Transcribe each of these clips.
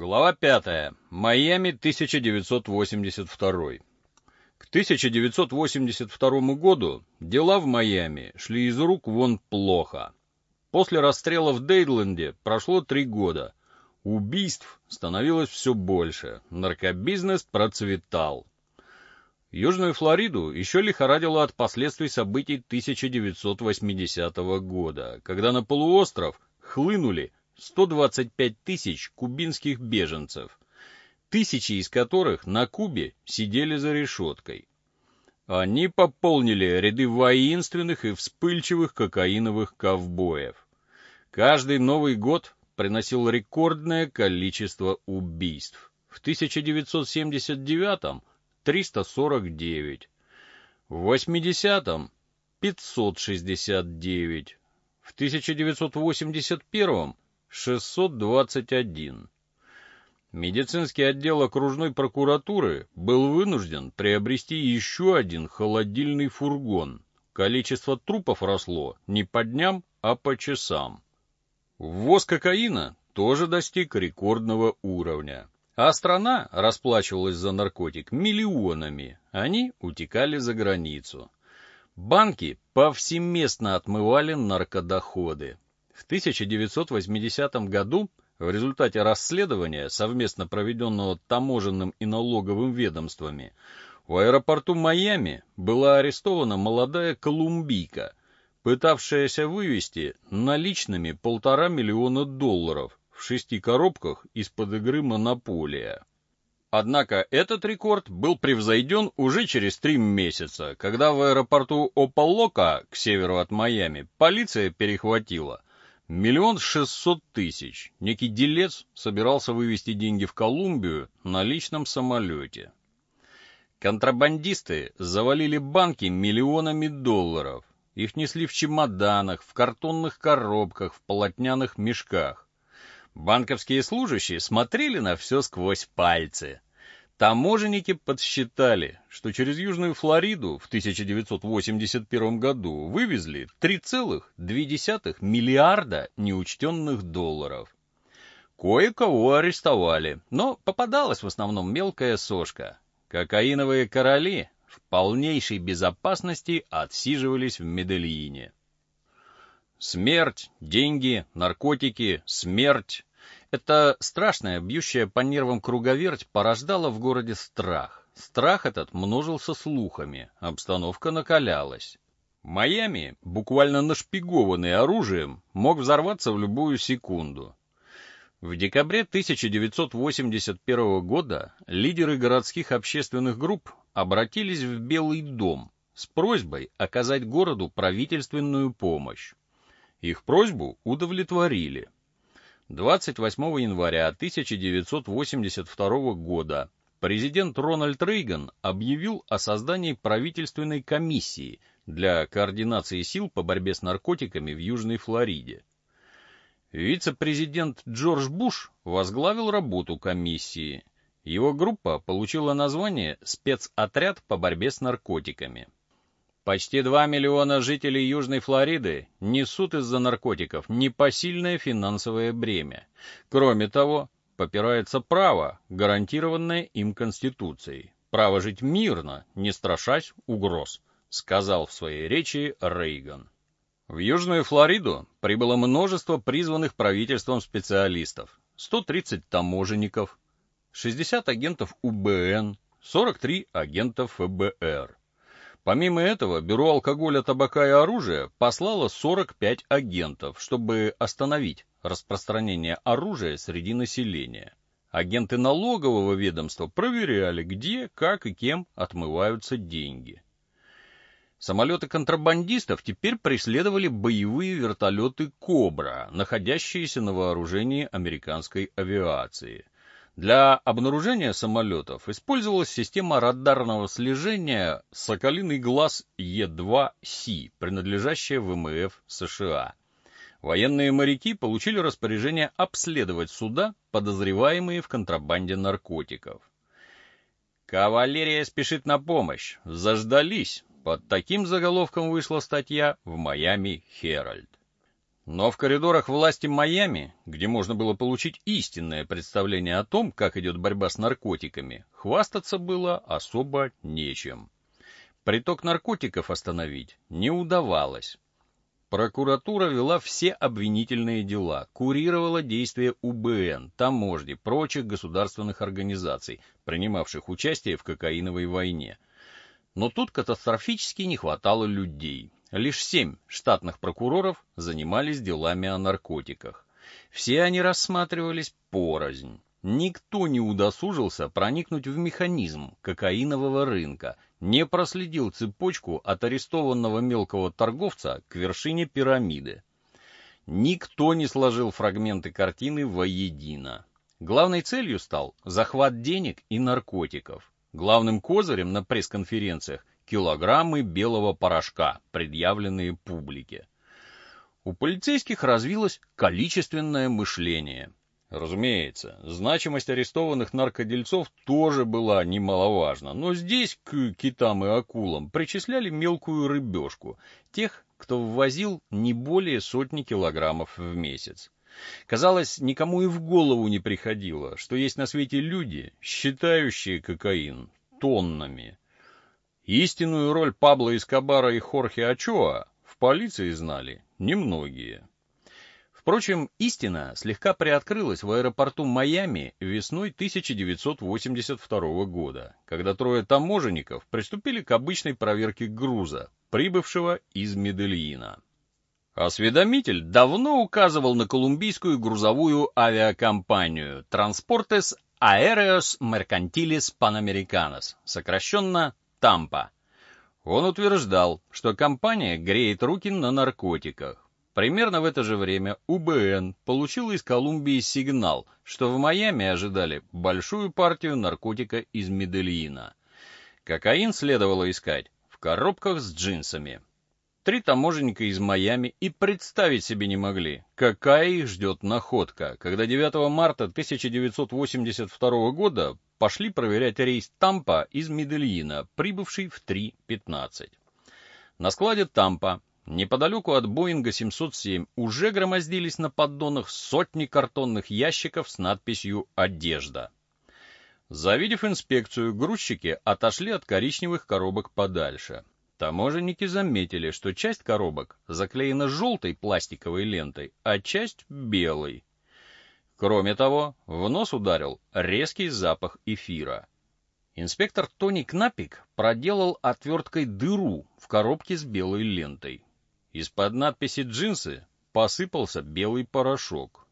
Глава 5. Майами, 1982. К 1982 году дела в Майами шли из рук вон плохо. После расстрела в Дейдленде прошло три года. Убийств становилось все больше, наркобизнес процветал. Южную Флориду еще лихорадило от последствий событий 1980 года, когда на полуостров хлынули 125 тысяч кубинских беженцев, тысячи из которых на Кубе сидели за решеткой. Они пополнили ряды воинственных и вспыльчивых кокаиновых ковбоев. Каждый Новый год приносил рекордное количество убийств. В 1979-м 349, в 80-м 569, в 1981-м 621. Медицинский отдел окружной прокуратуры был вынужден приобрести еще один холодильный фургон. Количество трупов росло не по дням, а по часам. Ввоз кокаина тоже достиг рекордного уровня. А страна расплачивалась за наркотик миллионами, они утекали за границу. Банки повсеместно отмывали наркодоходы. В 1980 году в результате расследования, совместно проведенного таможенным и налоговым ведомствами, в аэропорту Майами была арестована молодая колумбийка, пытавшаяся вывести наличными полтора миллиона долларов в шести коробках из-под игры «Монополия». Однако этот рекорд был превзойден уже через три месяца, когда в аэропорту Ополока, к северу от Майами, полиция перехватила Миллион шестьсот тысяч. Некий делец собирался вывести деньги в Колумбию на личном самолете. Контрабандисты завалили банки миллионами долларов. Их несли в чемоданах, в картонных коробках, в полотняных мешках. Банковские служащие смотрели на все сквозь пальцы. Таможенники подсчитали, что через Южную Флориду в 1981 году вывезли 3,2 миллиарда неучтенных долларов. Кое-кого арестовали, но попадалась в основном мелкая сошка. Кокаиновые короли в полнейшей безопасности отсиживались в Медельине. Смерть, деньги, наркотики, смерть эта страшная, бьющая по нервам круговерть порождала в городе страх. Страх этот множился слухами, обстановка накалялась. Майами, буквально нашпигованный оружием, мог взорваться в любую секунду. В декабре 1981 года лидеры городских общественных групп обратились в Белый дом с просьбой оказать городу правительственную помощь. Их просьбу удовлетворили. 28 января 1982 года президент Рональд Рейган объявил о создании правительственной комиссии для координации сил по борьбе с наркотиками в Южной Флориде. Вице-президент Джордж Буш возглавил работу комиссии. Его группа получила название «Спецотряд по борьбе с наркотиками». Почти 2 миллиона жителей Южной Флориды несут из-за наркотиков непосильное финансовое бремя. Кроме того, попирается право, гарантированное им Конституцией. Право жить мирно, не страшась угроз, сказал в своей речи Рейган. В Южную Флориду прибыло множество призванных правительством специалистов. 130 таможенников, 60 агентов УБН, 43 агента ФБР. Помимо этого, Бюро алкоголя, табака и оружия послало 45 агентов, чтобы остановить распространение оружия среди населения. Агенты налогового ведомства проверяли, где, как и кем отмываются деньги. Самолеты контрабандистов теперь преследовали боевые вертолеты «Кобра», находящиеся на вооружении американской авиации – для обнаружения самолетов использовалась система радарного слежения «Соколиный глаз Е2С», принадлежащая ВМФ США. Военные моряки получили распоряжение обследовать суда, подозреваемые в контрабанде наркотиков. «Кавалерия спешит на помощь. Заждались!» Под таким заголовком вышла статья в «Майами Херальд». Но в коридорах власти Майами, где можно было получить истинное представление о том, как идет борьба с наркотиками, хвастаться было особо нечем. Приток наркотиков остановить не удавалось. Прокуратура вела все обвинительные дела, курировала действия УБН, таможни, прочих государственных организаций, принимавших участие в кокаиновой войне. Но тут катастрофически не хватало людей. Лишь семь штатных прокуроров занимались делами о наркотиках. Все они рассматривались порознь. Никто не удосужился проникнуть в механизм кокаинового рынка, не проследил цепочку от арестованного мелкого торговца к вершине пирамиды. Никто не сложил фрагменты картины воедино. Главной целью стал захват денег и наркотиков. Главным козырем на пресс-конференциях килограммы белого порошка, предъявленные публике. У полицейских развилось количественное мышление. Разумеется, значимость арестованных наркодельцов тоже была немаловажна, но здесь к китам и акулам причисляли мелкую рыбешку, тех, кто ввозил не более сотни килограммов в месяц. Казалось, никому и в голову не приходило, что есть на свете люди, считающие кокаин тоннами. Истинную роль Пабло Эскобара и Хорхе Ачоа в полиции знали немногие. Впрочем, истина слегка приоткрылась в аэропорту Майами весной 1982 года, когда трое таможенников приступили к обычной проверке груза, прибывшего из Медельина. Осведомитель давно указывал на колумбийскую грузовую авиакомпанию Transportes Aéreos Mercantiles Panamericanos, сокращенно Тампа. Он утверждал, что компания греет руки на наркотиках. Примерно в это же время УБН получила из Колумбии сигнал, что в Майами ожидали большую партию наркотика из Медельина. Кокаин следовало искать в коробках с джинсами. Три таможенника из Майами и представить себе не могли, какая их ждет находка, когда 9 марта 1982 года пошли проверять рейс Тампа из Медельина, прибывший в 3.15. На складе Тампа, неподалеку от Боинга 707, уже громоздились на поддонах сотни картонных ящиков с надписью «Одежда». Завидев инспекцию, грузчики отошли от коричневых коробок подальше. Таможенники заметили, что часть коробок заклеена желтой пластиковой лентой, а часть — белой. Кроме того, в нос ударил резкий запах эфира. Инспектор Тони Кнапик проделал отверткой дыру в коробке с белой лентой. Из-под надписи «Джинсы» посыпался белый порошок.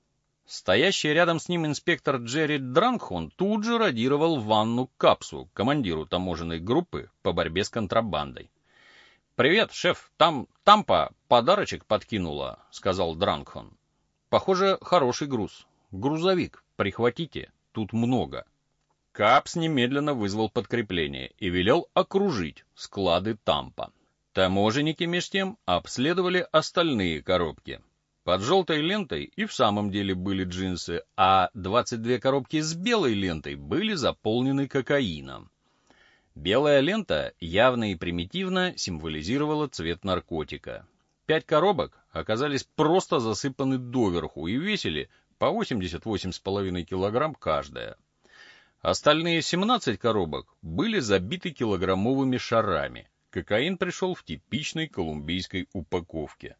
Стоящий рядом с ним инспектор Джерри Дранхон тут же радировал ванну Капсу, командиру таможенной группы по борьбе с контрабандой. «Привет, шеф, там Тампа подарочек подкинула», — сказал Дранхон. «Похоже, хороший груз грузовик, прихватите, тут много. Капс немедленно вызвал подкрепление и велел окружить склады Тампа. Таможенники меж тем обследовали остальные коробки. Под желтой лентой и в самом деле были джинсы, а 22 коробки с белой лентой были заполнены кокаином. Белая лента явно и примитивно символизировала цвет наркотика. Пять коробок оказались просто засыпаны доверху и весили по 88,5 килограмм каждая. Остальные 17 коробок были забиты килограммовыми шарами. Кокаин пришел в типичной колумбийской упаковке.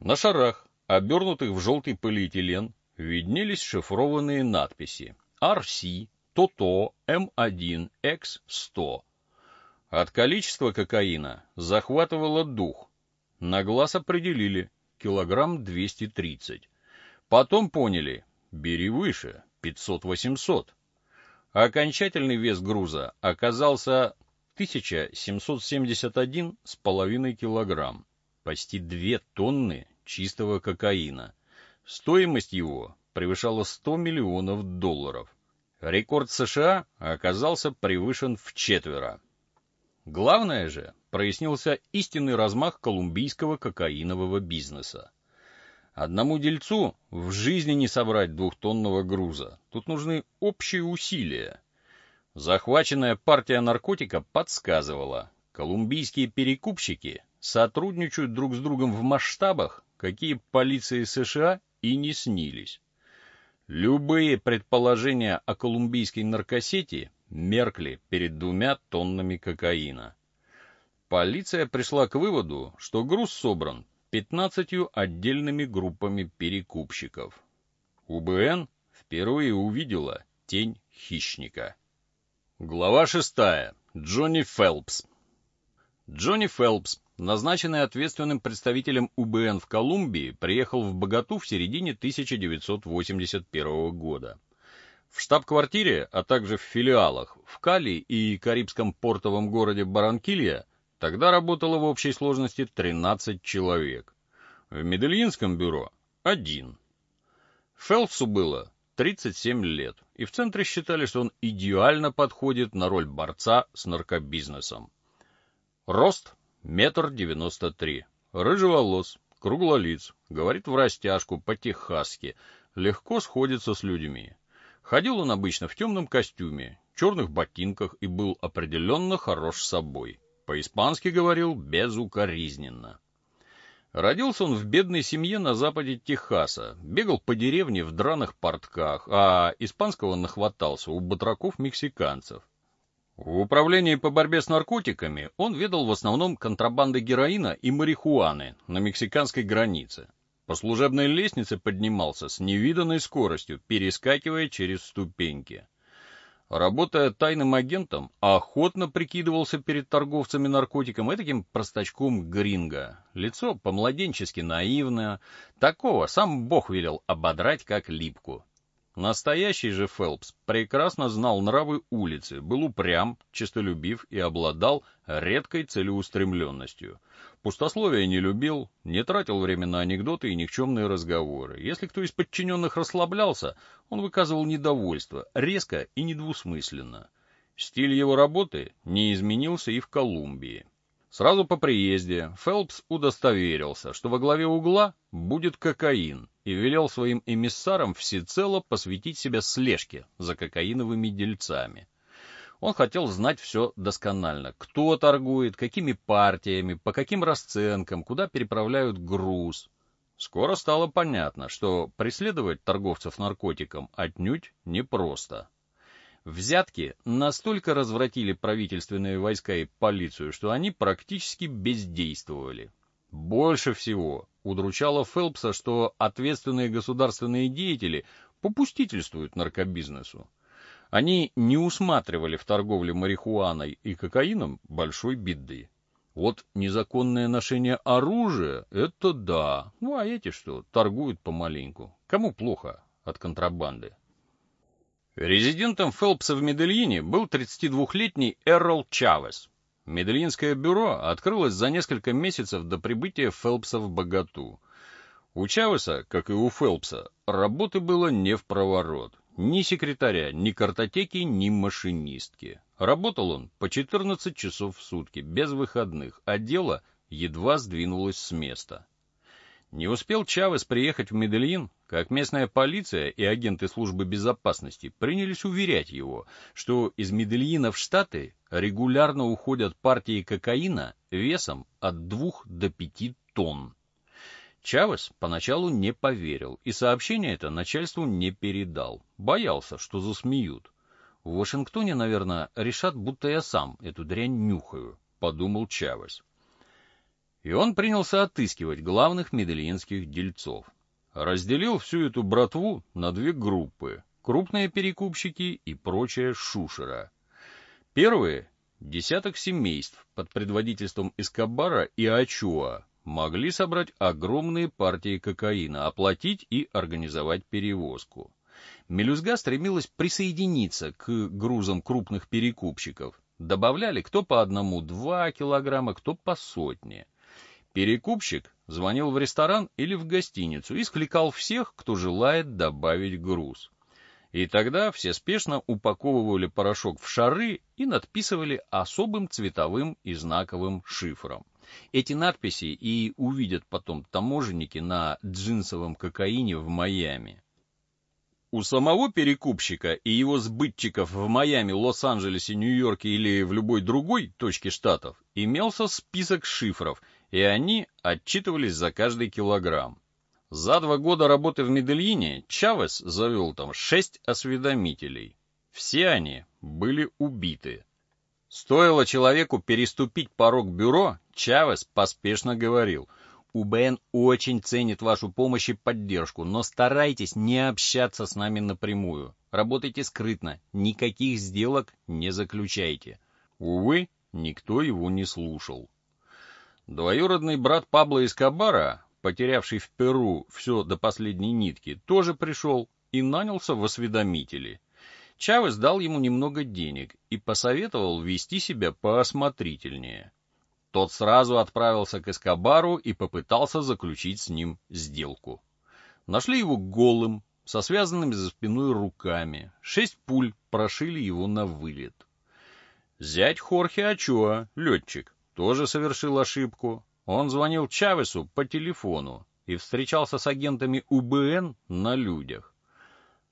На шарах, обернутых в желтый полиэтилен, виднелись шифрованные надписи RC, ТОТО, М1, X100. От количества кокаина захватывало дух. На глаз определили килограмм 230. Потом поняли, бери выше, 500-800. Окончательный вес груза оказался 1771,5 килограмм, почти 2 тонны чистого кокаина. Стоимость его превышала 100 миллионов долларов. Рекорд США оказался превышен в четверо. Главное же, прояснился истинный размах колумбийского кокаинового бизнеса. Одному дельцу в жизни не собрать двухтонного груза. Тут нужны общие усилия. Захваченная партия наркотика подсказывала, колумбийские перекупщики сотрудничают друг с другом в масштабах, какие полиции США и не снились. Любые предположения о колумбийской наркосети меркли перед двумя тоннами кокаина. Полиция пришла к выводу, что груз собран 15 отдельными группами перекупщиков. УБН впервые увидела тень хищника. Глава 6. Джонни Фелпс. Джонни Фелпс, назначенный ответственным представителем УБН в Колумбии, приехал в Богату в середине 1981 года. В штаб-квартире, а также в филиалах в Кали и карибском портовом городе Баранкилья тогда работало в общей сложности 13 человек. В Медельинском бюро – один. Фелпсу было 37 лет, и в центре считали, что он идеально подходит на роль борца с наркобизнесом. Рост – метр девяносто три, рыжеволос, круглолиц, говорит в растяжку по-техасски, легко сходится с людьми. Ходил он обычно в темном костюме, черных ботинках и был определенно хорош собой. По-испански говорил безукоризненно. Родился он в бедной семье на западе Техаса, бегал по деревне в драных портках, а испанского нахватался у батраков-мексиканцев. В управлении по борьбе с наркотиками он ведал в основном контрабандой героина и марихуаны на мексиканской границе. По служебной лестнице поднимался с невиданной скоростью, перескакивая через ступеньки. Работая тайным агентом, охотно прикидывался перед торговцами наркотиком этаким простачком гринго. Лицо помладенчески наивное, такого сам Бог велел ободрать как липку. Настоящий же Фелпс прекрасно знал нравы улицы, был упрям, честолюбив и обладал редкой целеустремленностью. Пустословия не любил, не тратил время на анекдоты и никчемные разговоры. Если кто из подчиненных расслаблялся, он выказывал недовольство, резко и недвусмысленно. Стиль его работы не изменился и в Колумбии. Сразу по приезде Фелпс удостоверился, что во главе угла будет кокаин, и велел своим эмиссарам всецело посвятить себя слежке за кокаиновыми дельцами. Он хотел знать все досконально. Кто торгует, какими партиями, по каким расценкам, куда переправляют груз. Скоро стало понятно, что преследовать торговцев наркотиком отнюдь непросто. Взятки настолько развратили правительственные войска и полицию, что они практически бездействовали. Больше всего удручало Фелпса, что ответственные государственные деятели попустительствуют наркобизнесу. Они не усматривали в торговле марихуаной и кокаином большой беды. Вот незаконное ношение оружия — это да. Ну а эти что, торгуют помаленьку. Кому плохо от контрабанды? Резидентом Фелпса в Медельине был 32-летний Эррол Чавес. Медельинское бюро открылось за несколько месяцев до прибытия Фелпса в Богату. У Чавеса, как и у Фелпса, работы было не в проворот. Ни секретаря, ни картотеки, ни машинистки. Работал он по 14 часов в сутки, без выходных, а дело едва сдвинулось с места. Не успел Чавес приехать в Медельин, как местная полиция и агенты службы безопасности принялись уверять его, что из Медельина в Штаты регулярно уходят партии кокаина весом от 2 до 5 тонн. Чавес поначалу не поверил и сообщение это начальству не передал, боялся, что засмеют. В Вашингтоне, наверное, решат, будто я сам эту дрянь нюхаю, подумал Чавес и он принялся отыскивать главных медельинских дельцов. Разделил всю эту братву на две группы — крупные перекупщики и прочая шушера. Первые — десяток семейств под предводительством Эскобара и Ачуа могли собрать огромные партии кокаина, оплатить и организовать перевозку. Мелюзга стремилась присоединиться к грузам крупных перекупщиков. Добавляли кто по одному-два килограмма, кто по сотне. Перекупщик звонил в ресторан или в гостиницу и скликал всех, кто желает добавить груз. И тогда все спешно упаковывали порошок в шары и надписывали особым цветовым и знаковым шифром. Эти надписи и увидят потом таможенники на джинсовом кокаине в Майами. У самого перекупщика и его сбытчиков в Майами, Лос-Анджелесе, Нью-Йорке или в любой другой точке штатов имелся список шифров, и они отчитывались за каждый килограмм. За два года работы в Медельине Чавес завел там шесть осведомителей. Все они были убиты. Стоило человеку переступить порог бюро, Чавес поспешно говорил, «УБН очень ценит вашу помощь и поддержку, но старайтесь не общаться с нами напрямую. Работайте скрытно, никаких сделок не заключайте». Увы, никто его не слушал. Двоюродный брат Пабло Эскобара, потерявший в Перу все до последней нитки, тоже пришел и нанялся в осведомители. Чавес дал ему немного денег и посоветовал вести себя поосмотрительнее. Тот сразу отправился к Эскобару и попытался заключить с ним сделку. Нашли его голым, со связанными за спиной руками. Шесть пуль прошили его на вылет. Зять Хорхе Ачоа, летчик, тоже совершил ошибку. Он звонил Чавесу по телефону и встречался с агентами УБН на людях.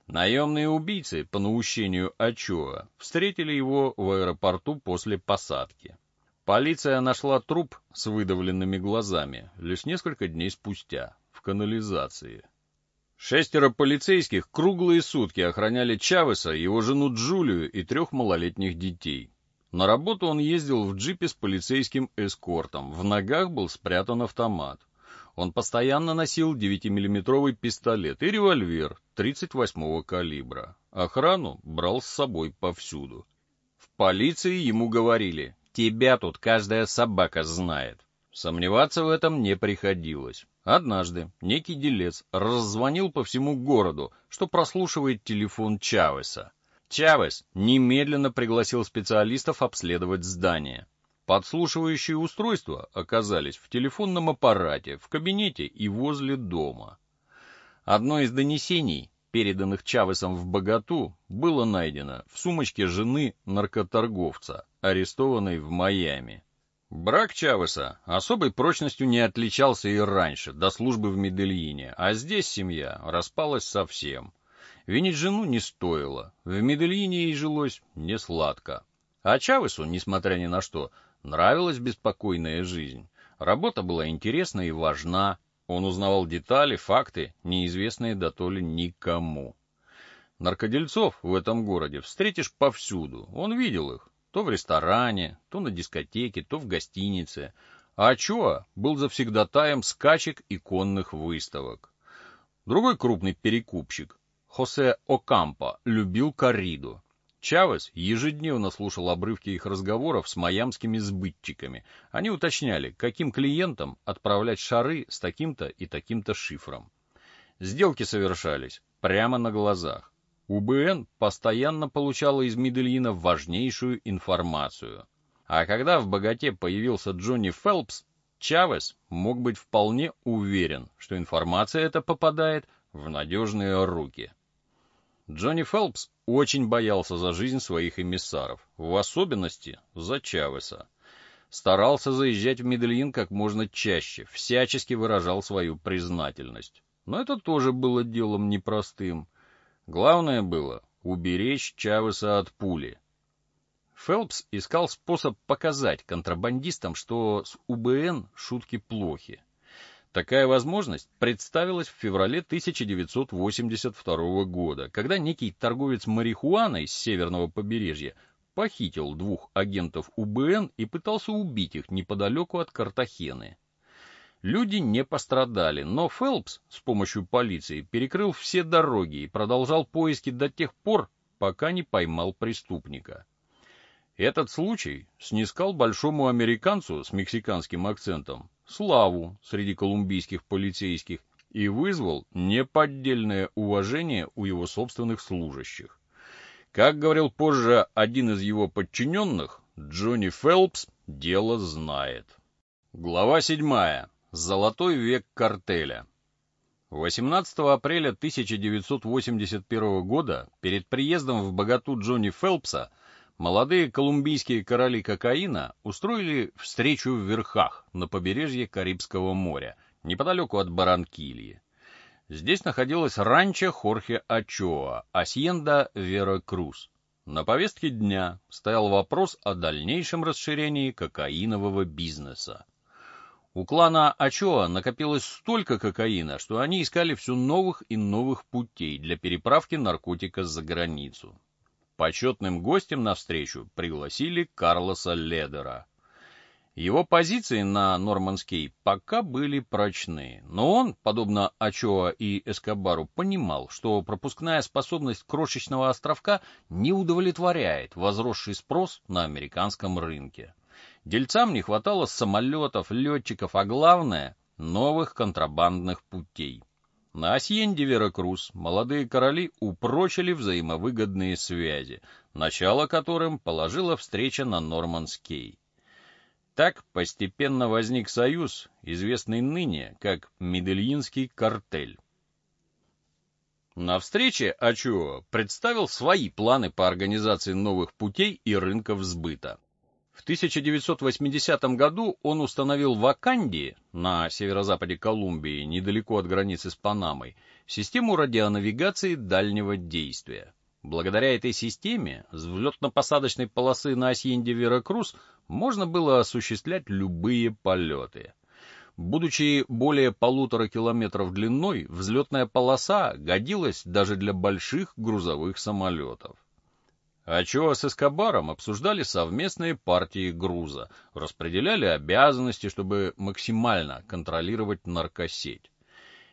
Наемные убийцы, по наущению Ачоа, встретили его в аэропорту после посадки. Полиция нашла труп с выдавленными глазами лишь несколько дней спустя в канализации. Шестеро полицейских круглые сутки охраняли Чавеса, его жену Джулию и трех малолетних детей. На работу он ездил в джипе с полицейским эскортом, в ногах был спрятан автомат. Он постоянно носил 9-миллиметровый пистолет и револьвер 38-го калибра. Охрану брал с собой повсюду. В полиции ему говорили, «Тебя тут каждая собака знает». Сомневаться в этом не приходилось. Однажды некий делец раззвонил по всему городу, что прослушивает телефон Чавеса. Чавес немедленно пригласил специалистов обследовать здание. Подслушивающие устройства оказались в телефонном аппарате, в кабинете и возле дома. Одно из донесений, переданных Чавесом в Богату, было найдено в сумочке жены наркоторговца, арестованной в Майами. Брак Чавеса особой прочностью не отличался и раньше, до службы в Медельине, а здесь семья распалась совсем. Винить жену не стоило. В Медельине ей жилось не сладко. А Чавесу, несмотря ни на что, нравилась беспокойная жизнь. Работа была интересна и важна. Он узнавал детали, факты, неизвестные до то ли никому. Наркодельцов в этом городе встретишь повсюду. Он видел их. То в ресторане, то на дискотеке, то в гостинице. А Чоа был завсегдатаем скачек и конных выставок. Другой крупный перекупщик, Хосе Окампо любил корриду. Чавес ежедневно слушал обрывки их разговоров с майамскими сбытчиками. Они уточняли, каким клиентам отправлять шары с таким-то и таким-то шифром. Сделки совершались прямо на глазах. УБН постоянно получала из Медельина важнейшую информацию. А когда в «Богате» появился Джонни Фелпс, Чавес мог быть вполне уверен, что информация эта попадает в надежные руки. Джонни Фелпс очень боялся за жизнь своих эмиссаров, в особенности за Чавеса. Старался заезжать в Медельин как можно чаще, всячески выражал свою признательность. Но это тоже было делом непростым. Главное было уберечь Чавеса от пули. Фелпс искал способ показать контрабандистам, что с УБН шутки плохи. Такая возможность представилась в феврале 1982 года, когда некий торговец марихуаной с северного побережья похитил двух агентов УБН и пытался убить их неподалеку от Картахены. Люди не пострадали, но Фелпс с помощью полиции перекрыл все дороги и продолжал поиски до тех пор, пока не поймал преступника. Этот случай снискал большому американцу с мексиканским акцентом славу среди колумбийских полицейских и вызвал неподдельное уважение у его собственных служащих. Как говорил позже один из его подчиненных, Джонни Фелпс дело знает. Глава 7. Золотой век картеля. 18 апреля 1981 года, перед приездом в богату Джонни Фелпса, Молодые колумбийские короли кокаина устроили встречу в верхах на побережье Карибского моря, неподалеку от Баранкильи. Здесь находилось ранчо Хорхе Ачоа, Асьенда Вера Круз. На повестке дня стоял вопрос о дальнейшем расширении кокаинового бизнеса. У клана Ачоа накопилось столько кокаина, что они искали все новых и новых путей для переправки наркотика за границу. Почетным гостем на встречу пригласили Карлоса Ледера. Его позиции на Нормандский пока были прочны, но он, подобно Ачоа и Эскобару, понимал, что пропускная способность крошечного островка не удовлетворяет возросший спрос на американском рынке. Дельцам не хватало самолетов, летчиков, а главное — новых контрабандных путей. На Асьенде Веракрус молодые короли упрочили взаимовыгодные связи, начало которым положила встреча на Нормандский. Так постепенно возник союз, известный ныне как Медельинский картель. На встрече Ачуо представил свои планы по организации новых путей и рынков сбыта. В 1980 году он установил в Аканди, на северо-западе Колумбии, недалеко от границы с Панамой, систему радионавигации дальнего действия. Благодаря этой системе с взлетно-посадочной полосы на Асьенде Веракрус можно было осуществлять любые полеты. Будучи более полутора километров длиной, взлетная полоса годилась даже для больших грузовых самолетов. Ачоа с Эскобаром обсуждали совместные партии груза, распределяли обязанности, чтобы максимально контролировать наркосеть.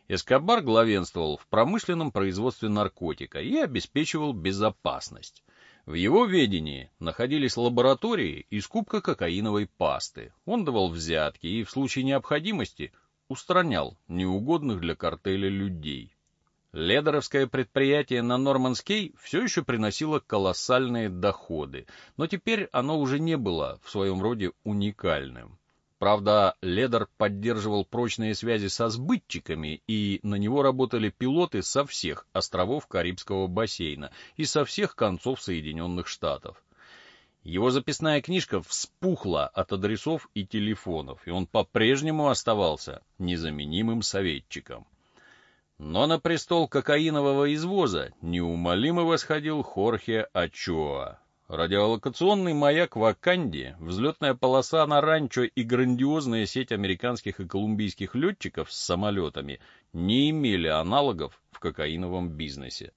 Эскобар главенствовал в промышленном производстве наркотика и обеспечивал безопасность. В его ведении находились лаборатории и скупка кокаиновой пасты. Он давал взятки и в случае необходимости устранял неугодных для картеля людей. Ледеровское предприятие на Норманский все еще приносило колоссальные доходы, но теперь оно уже не было в своем роде уникальным. Правда, Ледер поддерживал прочные связи со сбытчиками, и на него работали пилоты со всех островов Карибского бассейна и со всех концов Соединенных Штатов. Его записная книжка вспухла от адресов и телефонов, и он по-прежнему оставался незаменимым советчиком. Но на престол кокаинового извоза неумолимо восходил Хорхе Ачоа, Радиолокационный маяк в Аканде, взлетная полоса на ранчо и грандиозная сеть американских и колумбийских летчиков с самолетами не имели аналогов в кокаиновом бизнесе.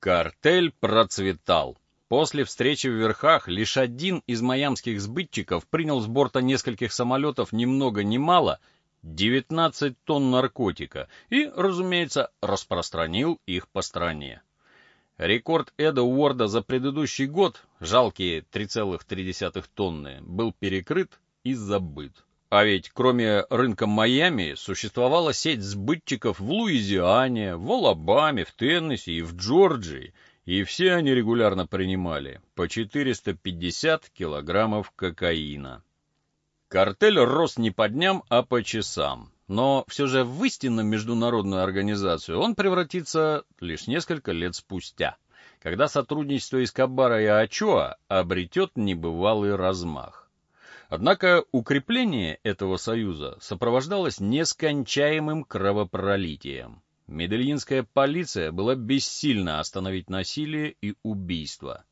Картель процветал. После встречи в Верхах лишь один из майамских сбытчиков принял с борта нескольких самолетов ни много ни мало 19 тонн наркотика и, разумеется, распространил их по стране. Рекорд Эда Уорда за предыдущий год, жалкие 3,3 тонны, был перекрыт и забыт. А ведь кроме рынка Майами существовала сеть сбытчиков в Луизиане, в Алабаме, в Теннесси и в Джорджии, и все они регулярно принимали по 450 килограммов кокаина. Картель рос не по дням, а по часам но все же в истинно международную организацию он превратится лишь несколько лет спустя, когда сотрудничество Эскобара и Ачоа обретет небывалый размах. Однако укрепление этого союза сопровождалось нескончаемым кровопролитием. Медельинская полиция была бессильна остановить насилие и убийства.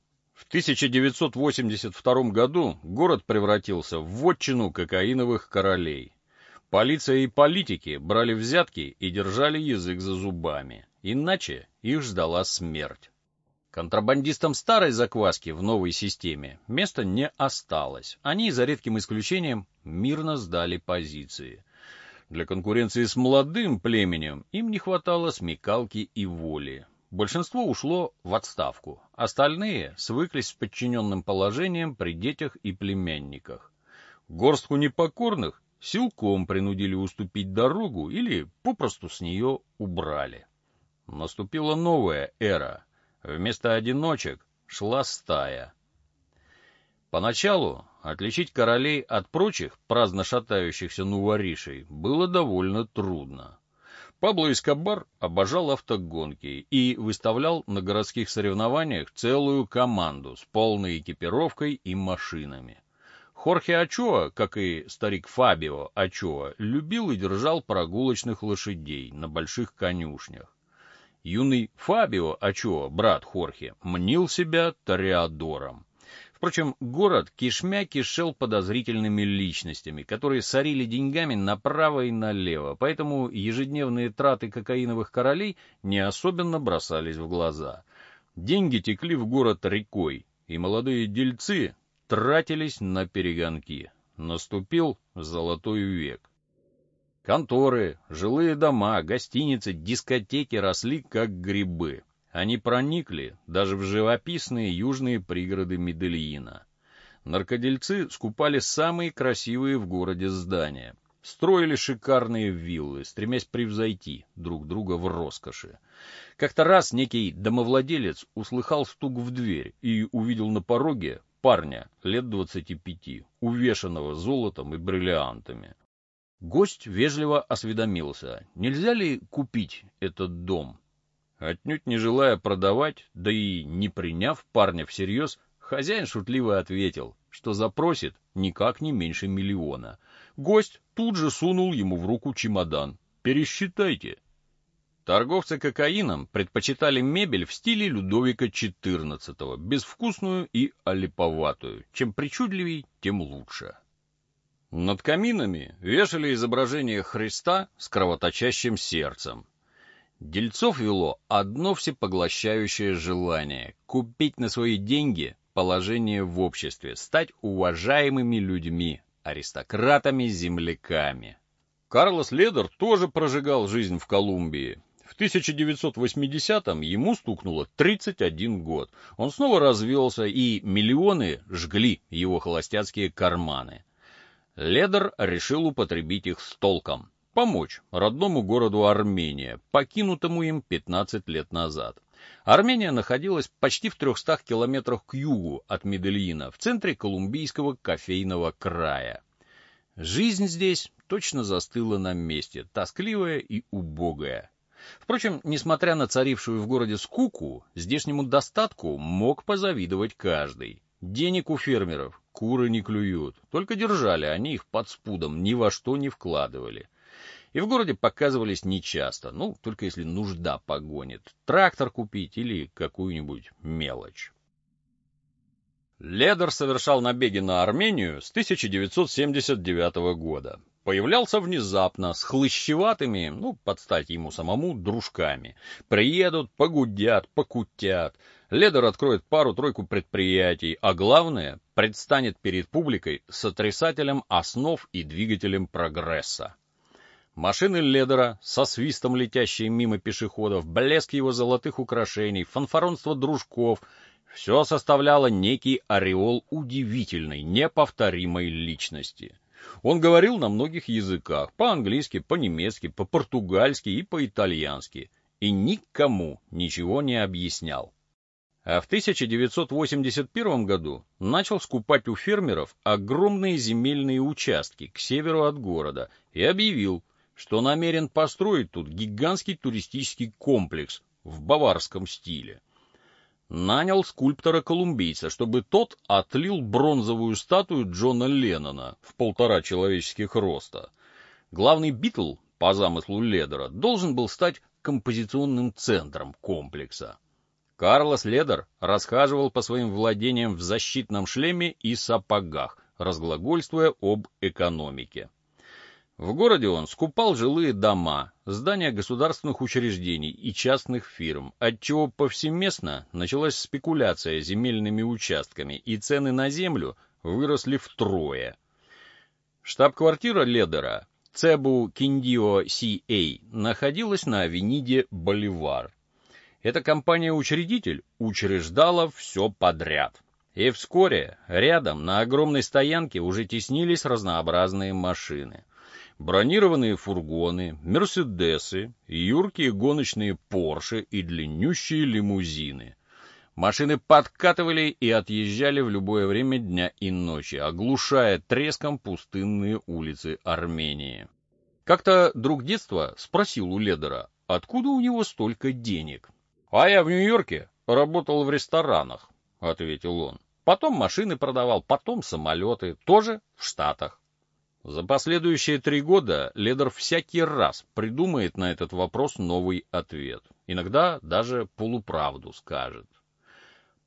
В 1982 году город превратился в вотчину кокаиновых королей. Полиция и политики брали взятки и держали язык за зубами, иначе их ждала смерть. Контрабандистам старой закваски в новой системе места не осталось. Они, за редким исключением, мирно сдали позиции. Для конкуренции с молодым племенем им не хватало смекалки и воли. Большинство ушло в отставку, остальные свыклись с подчиненным положением при детях и племянниках. Горстку непокорных силком принудили уступить дорогу или попросту с нее убрали. Наступила новая эра. Вместо одиночек шла стая. Поначалу отличить королей от прочих праздно шатающихся нуворишей было довольно трудно. Пабло Эскобар обожал автогонки и выставлял на городских соревнованиях целую команду с полной экипировкой и машинами. Хорхе Ачоа, как и старик Фабио Ачоа, любил и держал прогулочных лошадей на больших конюшнях. Юный Фабио Ачоа, брат Хорхе, мнил себя тореадором. Впрочем, город кишмя кишел подозрительными личностями, которые сорили деньгами направо и налево, поэтому ежедневные траты кокаиновых королей не особенно бросались в глаза. Деньги текли в город рекой, и молодые дельцы тратились на перегонки. Наступил золотой век. Конторы, жилые дома, гостиницы, дискотеки росли как грибы. Они проникли даже в живописные южные пригороды Медельина. Наркодельцы скупали самые красивые в городе здания, строили шикарные виллы, стремясь превзойти друг друга в роскоши. Как-то раз некий домовладелец услыхал стук в дверь и увидел на пороге парня лет двадцати пяти, увешанного золотом и бриллиантами. Гость вежливо осведомился, нельзя ли купить этот дом. Отнюдь не желая продавать, да и не приняв парня всерьез, хозяин шутливо ответил, что запросит никак не меньше миллиона. Гость тут же сунул ему в руку чемодан. «Пересчитайте». Торговцы кокаином предпочитали мебель в стиле Людовика XIV, безвкусную и олиповатую. Чем причудливей, тем лучше. Над каминами вешали изображение Христа с кровоточащим сердцем. Дельцов вело одно всепоглощающее желание — купить на свои деньги положение в обществе, стать уважаемыми людьми, аристократами-земляками. Карлос Ледер тоже прожигал жизнь в Колумбии. В 1980-м ему стукнуло 31 год. Он снова развелся, и миллионы жгли его холостяцкие карманы. Ледер решил употребить их с толком помочь родному городу Армения, покинутому им 15 лет назад. Армения находилась почти в 300 километрах к югу от Медельина, в центре колумбийского кофейного края. Жизнь здесь точно застыла на месте, тоскливая и убогая. Впрочем, несмотря на царившую в городе скуку, здешнему достатку мог позавидовать каждый. Денег у фермеров куры не клюют, только держали они их под спудом, ни во что не вкладывали. И в городе показывались нечасто, ну, только если нужда погонит. Трактор купить или какую-нибудь мелочь. Ледер совершал набеги на Армению с 1979 года. Появлялся внезапно, с хлыщеватыми, ну, под стать ему самому, дружками. Приедут, погудят, покутят. Ледер откроет пару-тройку предприятий, а главное, предстанет перед публикой с отрицателем основ и двигателем прогресса. Машины Ледера, со свистом летящие мимо пешеходов, блеск его золотых украшений, фанфаронство дружков — все составляло некий ореол удивительной, неповторимой личности. Он говорил на многих языках, по-английски, по-немецки, по-португальски и по-итальянски, и никому ничего не объяснял. А в 1981 году начал скупать у фермеров огромные земельные участки к северу от города и объявил, что намерен построить тут гигантский туристический комплекс в баварском стиле. Нанял скульптора-колумбийца, чтобы тот отлил бронзовую статую Джона Леннона в полтора человеческих роста. Главный Битл, по замыслу Ледера, должен был стать композиционным центром комплекса. Карлос Ледер расхаживал по своим владениям в защитном шлеме и сапогах, разглагольствуя об экономике. В городе он скупал жилые дома, здания государственных учреждений и частных фирм, отчего повсеместно началась спекуляция земельными участками, и цены на землю выросли втрое. Штаб-квартира Ледера, Цебу Киндио Си-Эй, находилась на авениде Боливар. Эта компания-учредитель учреждала все подряд. И вскоре рядом на огромной стоянке уже теснились разнообразные машины бронированные фургоны, мерседесы, юркие гоночные Порше и длиннющие лимузины. Машины подкатывали и отъезжали в любое время дня и ночи, оглушая треском пустынные улицы Армении. Как-то друг детства спросил у Ледера, откуда у него столько денег. «А я в Нью-Йорке работал в ресторанах», — ответил он. «Потом машины продавал, потом самолеты, тоже в Штатах. За последующие три года Ледер всякий раз придумает на этот вопрос новый ответ. Иногда даже полуправду скажет.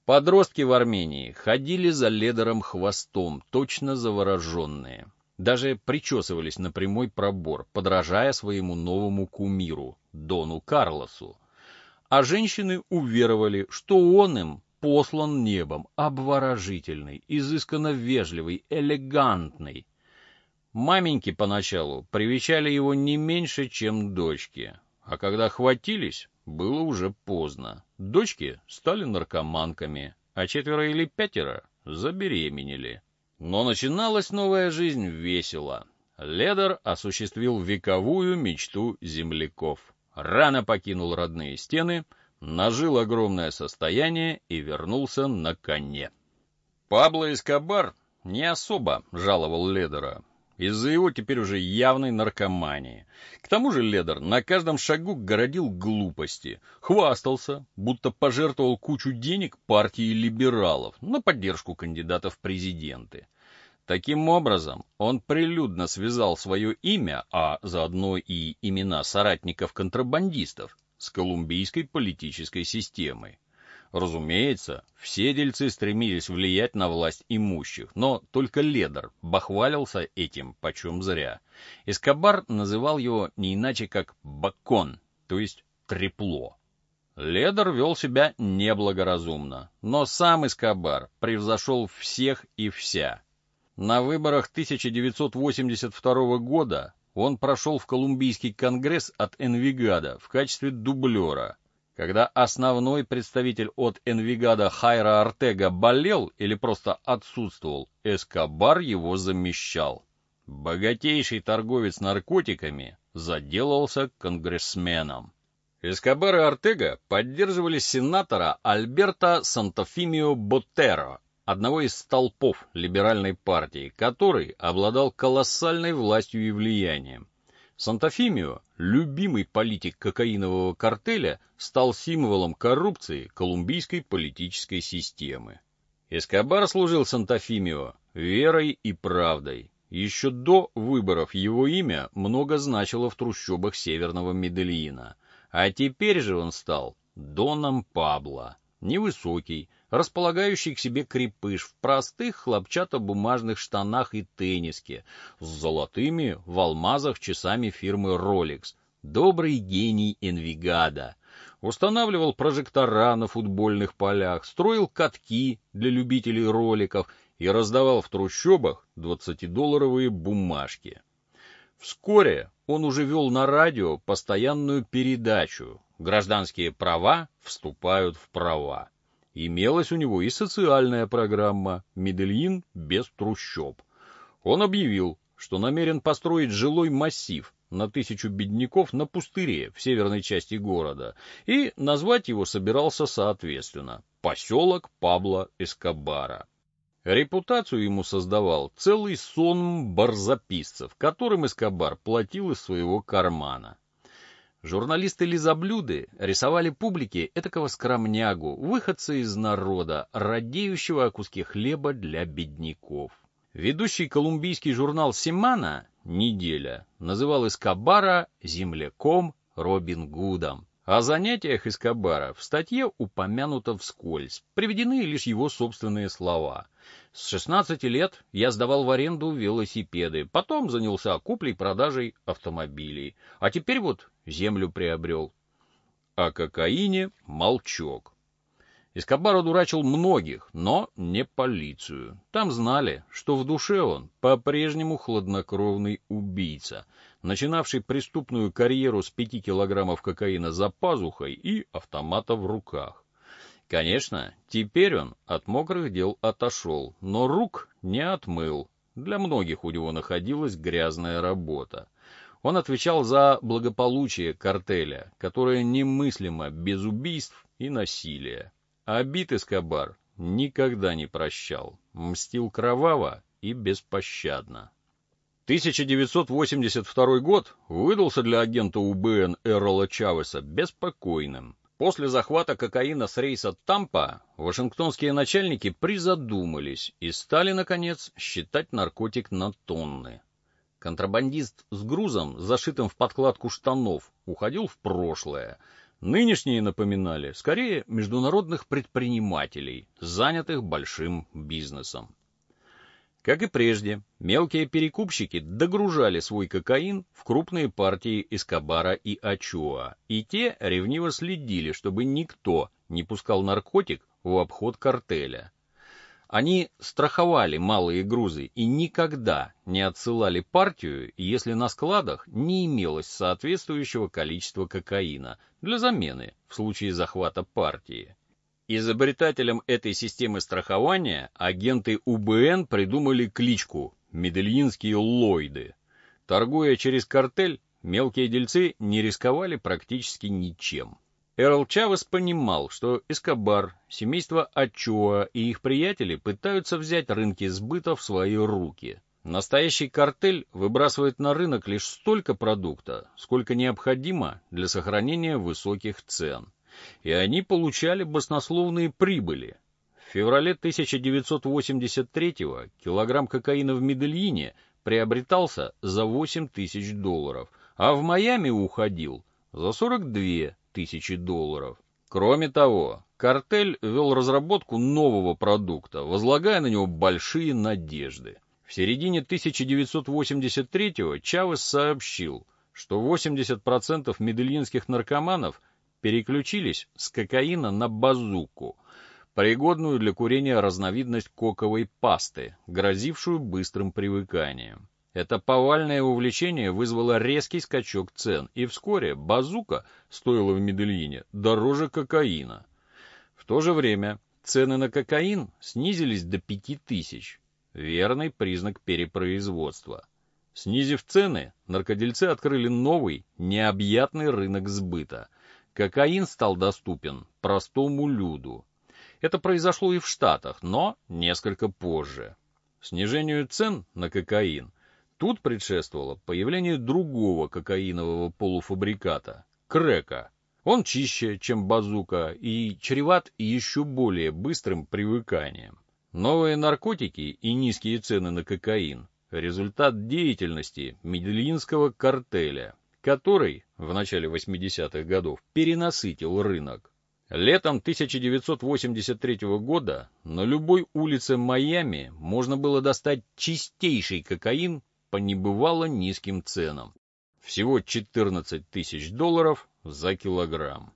Подростки в Армении ходили за ледером хвостом, точно завороженные. Даже причесывались на прямой пробор, подражая своему новому кумиру, Дону Карлосу. А женщины уверовали, что он им послан небом, обворожительный, изысканно вежливый, элегантный. Маменьки поначалу привечали его не меньше, чем дочки, а когда хватились, было уже поздно. Дочки стали наркоманками, а четверо или пятеро забеременели. Но начиналась новая жизнь весело. Ледер осуществил вековую мечту земляков. Рано покинул родные стены, нажил огромное состояние и вернулся на коне. Пабло Эскобар не особо жаловал Ледера из-за его теперь уже явной наркомании. К тому же Ледер на каждом шагу городил глупости, хвастался, будто пожертвовал кучу денег партии либералов на поддержку кандидатов в президенты. Таким образом, он прилюдно связал свое имя, а заодно и имена соратников-контрабандистов, с колумбийской политической системой. Разумеется, все дельцы стремились влиять на власть имущих, но только Ледер бахвалился этим почем зря. Эскобар называл его не иначе как «бакон», то есть «трепло». Ледер вел себя неблагоразумно, но сам Эскобар превзошел всех и вся. На выборах 1982 года он прошел в Колумбийский конгресс от Энвигада в качестве дублера – когда основной представитель от Энвигада Хайра Артега болел или просто отсутствовал, Эскобар его замещал. Богатейший торговец наркотиками заделался конгрессменом. Эскобар и Артега поддерживали сенатора Альберта Сантофимио Ботеро, одного из столпов либеральной партии, который обладал колоссальной властью и влиянием. Сантофимио, любимый политик кокаинового картеля, стал символом коррупции колумбийской политической системы. Эскобар служил Сантофимио верой и правдой. Еще до выборов его имя много значило в трущобах северного Медельина, а теперь же он стал Доном Пабло, невысокий, располагающий к себе крепыш в простых хлопчатобумажных штанах и тенниске, с золотыми в алмазах часами фирмы Rolex, добрый гений Энвигада. Устанавливал прожектора на футбольных полях, строил катки для любителей роликов и раздавал в трущобах 20-долларовые бумажки. Вскоре он уже вел на радио постоянную передачу «Гражданские права вступают в права». Имелась у него и социальная программа «Медельин без трущоб». Он объявил, что намерен построить жилой массив на тысячу бедняков на пустыре в северной части города и назвать его собирался соответственно «Поселок Пабло Эскобара». Репутацию ему создавал целый сон барзаписцев, которым Эскобар платил из своего кармана. Журналисты-лизоблюды рисовали публике этакого скромнягу, выходца из народа, радеющего о куске хлеба для бедняков. Ведущий колумбийский журнал «Семана» «Неделя» называл Эскобара земляком Робин Гудом. О занятиях Эскобара в статье упомянуто вскользь, приведены лишь его собственные слова. С 16 лет я сдавал в аренду велосипеды, потом занялся куплей-продажей автомобилей, а теперь вот землю приобрел. О кокаине молчок. Эскобар одурачил многих, но не полицию. Там знали, что в душе он по-прежнему хладнокровный убийца, начинавший преступную карьеру с пяти килограммов кокаина за пазухой и автомата в руках. Конечно, теперь он от мокрых дел отошел, но рук не отмыл. Для многих у него находилась грязная работа. Он отвечал за благополучие картеля, которое немыслимо без убийств и насилия. Обид Эскобар никогда не прощал, мстил кроваво и беспощадно. 1982 год выдался для агента УБН Эррола Чавеса беспокойным. После захвата кокаина с рейса Тампа вашингтонские начальники призадумались и стали, наконец, считать наркотик на тонны. Контрабандист с грузом, зашитым в подкладку штанов, уходил в прошлое, Нынешние напоминали скорее международных предпринимателей, занятых большим бизнесом. Как и прежде, мелкие перекупщики догружали свой кокаин в крупные партии Эскобара и Ачуа, и те ревниво следили, чтобы никто не пускал наркотик в обход картеля. Они страховали малые грузы и никогда не отсылали партию, если на складах не имелось соответствующего количества кокаина для замены в случае захвата партии. Изобретателям этой системы страхования агенты УБН придумали кличку «Медельинские Ллойды». Торгуя через картель, мелкие дельцы не рисковали практически ничем. Эрл Чавес понимал, что Эскобар, семейство Ачуа и их приятели пытаются взять рынки сбыта в свои руки. Настоящий картель выбрасывает на рынок лишь столько продукта, сколько необходимо для сохранения высоких цен. И они получали баснословные прибыли. В феврале 1983-го килограмм кокаина в Медельине приобретался за 8 тысяч долларов, а в Майами уходил за 42 тысячи долларов. Кроме того, картель вел разработку нового продукта, возлагая на него большие надежды. В середине 1983-го Чавес сообщил, что 80% медельинских наркоманов переключились с кокаина на базуку, пригодную для курения разновидность коковой пасты, грозившую быстрым привыканием. Это повальное увлечение вызвало резкий скачок цен, и вскоре базука стоила в Медельине дороже кокаина. В то же время цены на кокаин снизились до 5000, верный признак перепроизводства. Снизив цены, наркодельцы открыли новый, необъятный рынок сбыта. Кокаин стал доступен простому люду. Это произошло и в Штатах, но несколько позже. Снижению цен на кокаин Тут предшествовало появление другого кокаинового полуфабриката – крека. Он чище, чем базука, и чреват еще более быстрым привыканием. Новые наркотики и низкие цены на кокаин – результат деятельности медельинского картеля, который в начале 80-х годов перенасытил рынок. Летом 1983 года на любой улице Майами можно было достать чистейший кокаин по небывало низким ценам. Всего 14 тысяч долларов за килограмм.